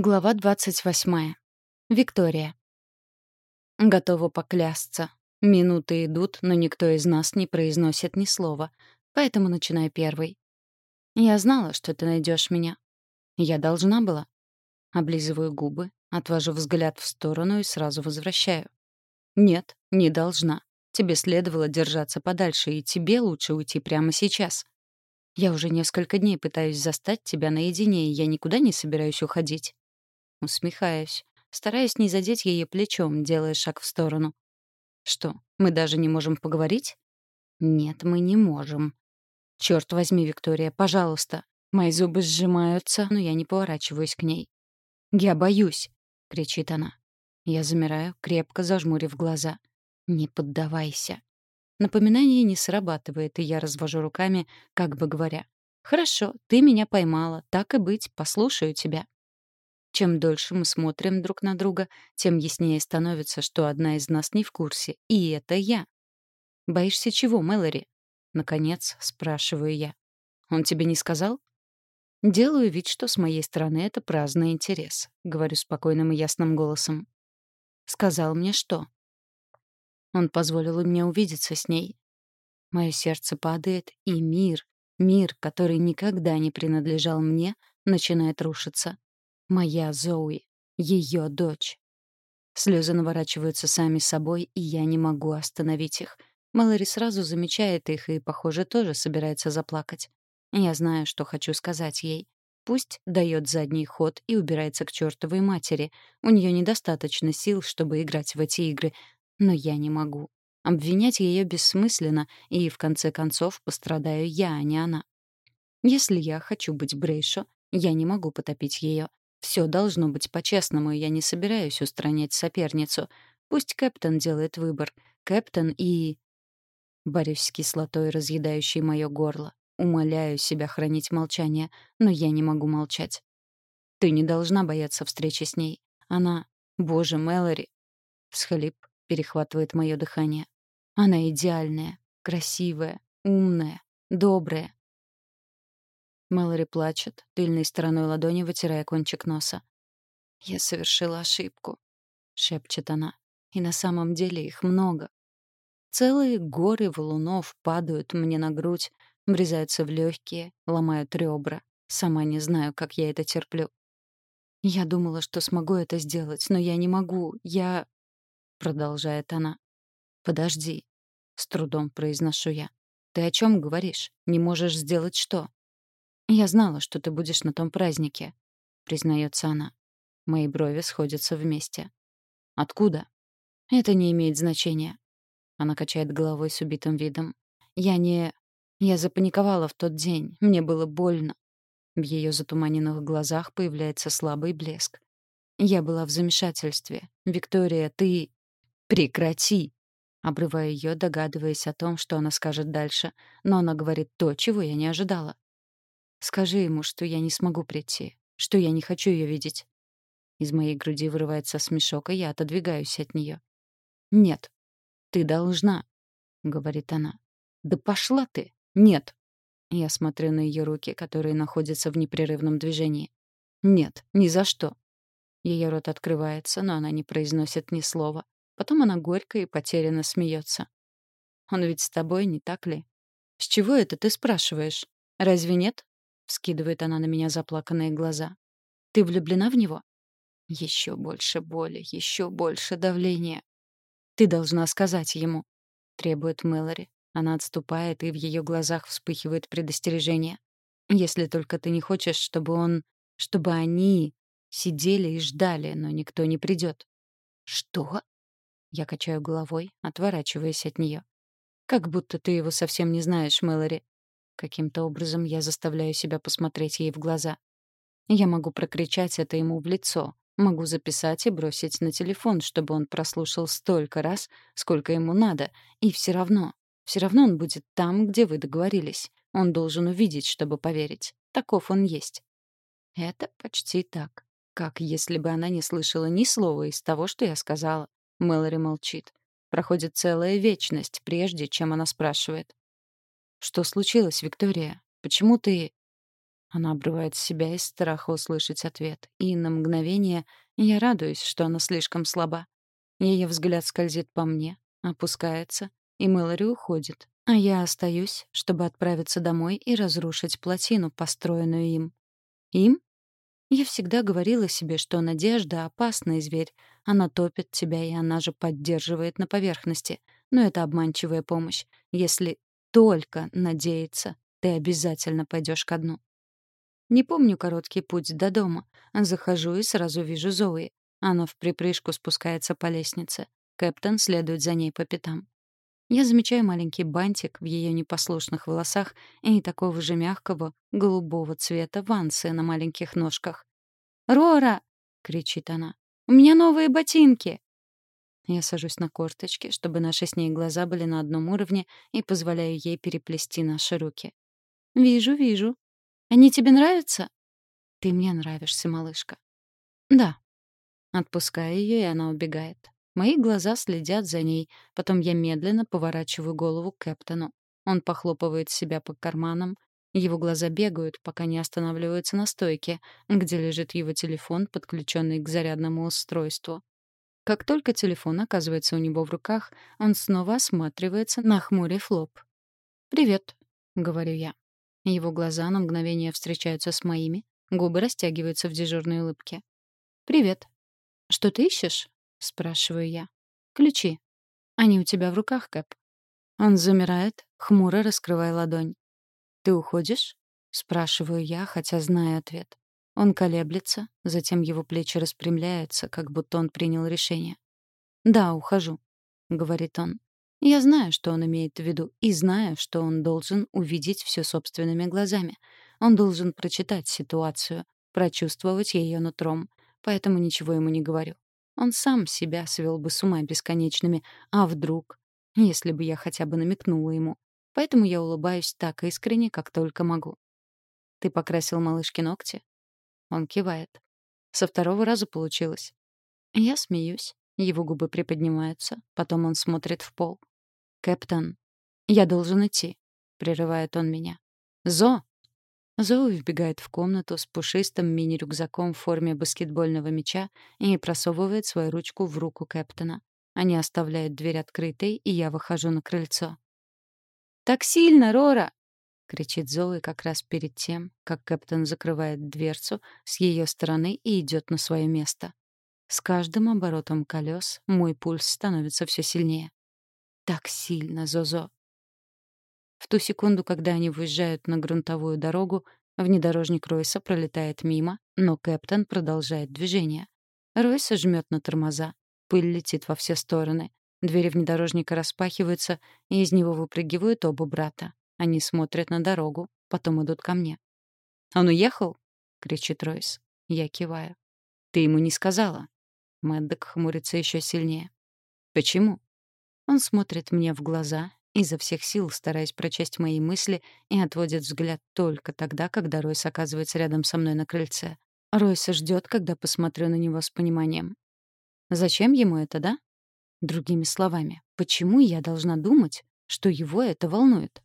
Глава 28. Виктория. Готова поклясться. Минуты идут, но никто из нас не произносит ни слова, поэтому начинаю первый. Я знала, что ты найдешь меня. Я должна была. Облизываю губы, отвожу взгляд в сторону и сразу возвращаю. Нет, не должна. Тебе следовало держаться подальше, и тебе лучше уйти прямо сейчас. Я уже несколько дней пытаюсь застать тебя наедине, и я никуда не собираюсь уходить. Усмехаюсь, стараясь не задеть ее плечом, делая шаг в сторону. «Что, мы даже не можем поговорить?» «Нет, мы не можем». «Чёрт возьми, Виктория, пожалуйста». Мои зубы сжимаются, но я не поворачиваюсь к ней. «Я боюсь», — кричит она. Я замираю, крепко зажмурив глаза. «Не поддавайся». Напоминание не срабатывает, и я развожу руками, как бы говоря. «Хорошо, ты меня поймала, так и быть, послушаю тебя». Чем дольше мы смотрим друг на друга, тем яснее становится, что одна из нас не в курсе, и это я. «Боишься чего, Мэлори?» Наконец, спрашиваю я. «Он тебе не сказал?» Делаю вид, что с моей стороны это праздный интерес, говорю спокойным и ясным голосом. Сказал мне что? Он позволил мне увидеться с ней. Мое сердце падает, и мир, мир, который никогда не принадлежал мне, начинает рушиться. Моя Зоуи, ее дочь. Слезы наворачиваются сами собой, и я не могу остановить их. Мэлори сразу замечает их и, похоже, тоже собирается заплакать. Я знаю, что хочу сказать ей. Пусть дает задний ход и убирается к чертовой матери. У нее недостаточно сил, чтобы играть в эти игры. Но я не могу. Обвинять ее бессмысленно, и в конце концов пострадаю я, а не она. Если я хочу быть Брейшо, я не могу потопить ее. Все должно быть по-честному, и я не собираюсь устранять соперницу. Пусть Кэптон делает выбор. Кэптон и... Борюсь с кислотой, разъедающей мое горло. Умоляю себя хранить молчание, но я не могу молчать. Ты не должна бояться встречи с ней. Она... Боже, Мэлори. Всхлип перехватывает мое дыхание. Она идеальная, красивая, умная, добрая. Мэлори плачет, тыльной стороной ладони вытирая кончик носа. «Я совершила ошибку», — шепчет она. «И на самом деле их много. Целые горы валунов падают мне на грудь, врезаются в легкие, ломают ребра. Сама не знаю, как я это терплю. Я думала, что смогу это сделать, но я не могу. Я...» Продолжает она. «Подожди», — с трудом произношу я. «Ты о чем говоришь? Не можешь сделать что?» «Я знала, что ты будешь на том празднике», — признается она. Мои брови сходятся вместе. «Откуда?» «Это не имеет значения». Она качает головой с убитым видом. «Я не... Я запаниковала в тот день. Мне было больно». В ее затуманенных глазах появляется слабый блеск. Я была в замешательстве. «Виктория, ты...» «Прекрати!» Обрываю ее, догадываясь о том, что она скажет дальше. Но она говорит то, чего я не ожидала. Скажи ему, что я не смогу прийти, что я не хочу ее видеть. Из моей груди вырывается смешок, и я отодвигаюсь от нее. «Нет, ты должна», — говорит она. «Да пошла ты! Нет!» Я смотрю на ее руки, которые находятся в непрерывном движении. «Нет, ни за что!» Ее рот открывается, но она не произносит ни слова. Потом она горько и потерянно смеется. «Он ведь с тобой, не так ли?» «С чего это ты спрашиваешь? Разве нет?» Вскидывает она на меня заплаканные глаза. «Ты влюблена в него?» Еще больше боли, еще больше давления. «Ты должна сказать ему», — требует Мэлори. Она отступает, и в ее глазах вспыхивает предостережение. «Если только ты не хочешь, чтобы он... чтобы они сидели и ждали, но никто не придет». «Что?» Я качаю головой, отворачиваясь от нее. «Как будто ты его совсем не знаешь, Мэлори. Каким-то образом я заставляю себя посмотреть ей в глаза. Я могу прокричать это ему в лицо, могу записать и бросить на телефон, чтобы он прослушал столько раз, сколько ему надо, и все равно, все равно он будет там, где вы договорились. Он должен увидеть, чтобы поверить. Таков он есть. Это почти так. Как если бы она не слышала ни слова из того, что я сказала. Мэлори молчит. Проходит целая вечность, прежде чем она спрашивает. «Что случилось, Виктория? Почему ты...» Она обрывает себя из страха услышать ответ. И на мгновение я радуюсь, что она слишком слаба. Ее взгляд скользит по мне, опускается, и Мэлори уходит. А я остаюсь, чтобы отправиться домой и разрушить плотину, построенную им. Им? Я всегда говорила себе, что надежда — опасный зверь. Она топит тебя, и она же поддерживает на поверхности. Но это обманчивая помощь. Если только надеяться, ты обязательно пойдешь ко дну. Не помню короткий путь до дома. Захожу и сразу вижу Зои. Она в припрыжку спускается по лестнице. Кэптон следует за ней по пятам. Я замечаю маленький бантик в ее непослушных волосах и такого же мягкого, голубого цвета вансы на маленьких ножках. «Рора!» — кричит она. «У меня новые ботинки!» Я сажусь на корточки, чтобы наши с ней глаза были на одном уровне, и позволяю ей переплести наши руки. «Вижу, вижу», они тебе нравятся? Ты мне нравишься, малышка. Да. Отпускаю ее, и она убегает. Мои глаза следят за ней, потом я медленно поворачиваю голову к Кэптону. Он похлопывает себя по карманам, его глаза бегают, пока не останавливаются на стойке, где лежит его телефон, подключенный к зарядному устройству. Как только телефон оказывается у него в руках, он снова осматривается, нахмурив лоб. «Привет», — говорю я. Его глаза на мгновение встречаются с моими, губы растягиваются в дежурной улыбке. «Привет». «Что ты ищешь?» — спрашиваю я. «Ключи. Они у тебя в руках, Кэп». Он замирает, хмуро раскрывая ладонь. «Ты уходишь?» — спрашиваю я, хотя знаю ответ. Он колеблется, затем его плечи распрямляются, как будто он принял решение. «Да, ухожу», — говорит он. Я знаю, что он имеет в виду, и знаю, что он должен увидеть все собственными глазами. Он должен прочитать ситуацию, прочувствовать ее нутром. Поэтому ничего ему не говорю. Он сам себя свел бы с ума бесконечными. А вдруг? Если бы я хотя бы намекнула ему. Поэтому я улыбаюсь так искренне, как только могу. «Ты покрасил малышке ногти?» Он кивает. Со второго раза получилось. Я смеюсь. Его губы приподнимаются, потом он смотрит в пол. «Кэптон, я должен идти», — прерывает он меня. «Зо!» Зоу вбегает в комнату с пушистым мини-рюкзаком в форме баскетбольного мяча и просовывает свою ручку в руку Кэптона. Они оставляют дверь открытой, и я выхожу на крыльцо. «Так сильно, Рора!» — кричит Зои как раз перед тем, как Кэптон закрывает дверцу с ее стороны и идет на свое место. С каждым оборотом колес мой пульс становится все сильнее. Так сильно, Зозо. В ту секунду, когда они выезжают на грунтовую дорогу, внедорожник Ройса пролетает мимо, но Кэптон продолжает движение. Ройса жмет на тормоза. Пыль летит во все стороны. Двери внедорожника распахиваются, и из него выпрыгивают оба брата. Они смотрят на дорогу, потом идут ко мне. «Он уехал?» — кричит Ройс. Я киваю. «Ты ему не сказала?» Мэддок хмурится еще сильнее. «Почему?» Он смотрит мне в глаза, изо всех сил стараясь прочесть мои мысли, и отводит взгляд только тогда, когда Ройс оказывается рядом со мной на крыльце. Ройса ждет, когда посмотрю на него с пониманием. Зачем ему это, да? Другими словами, почему я должна думать, что его это волнует?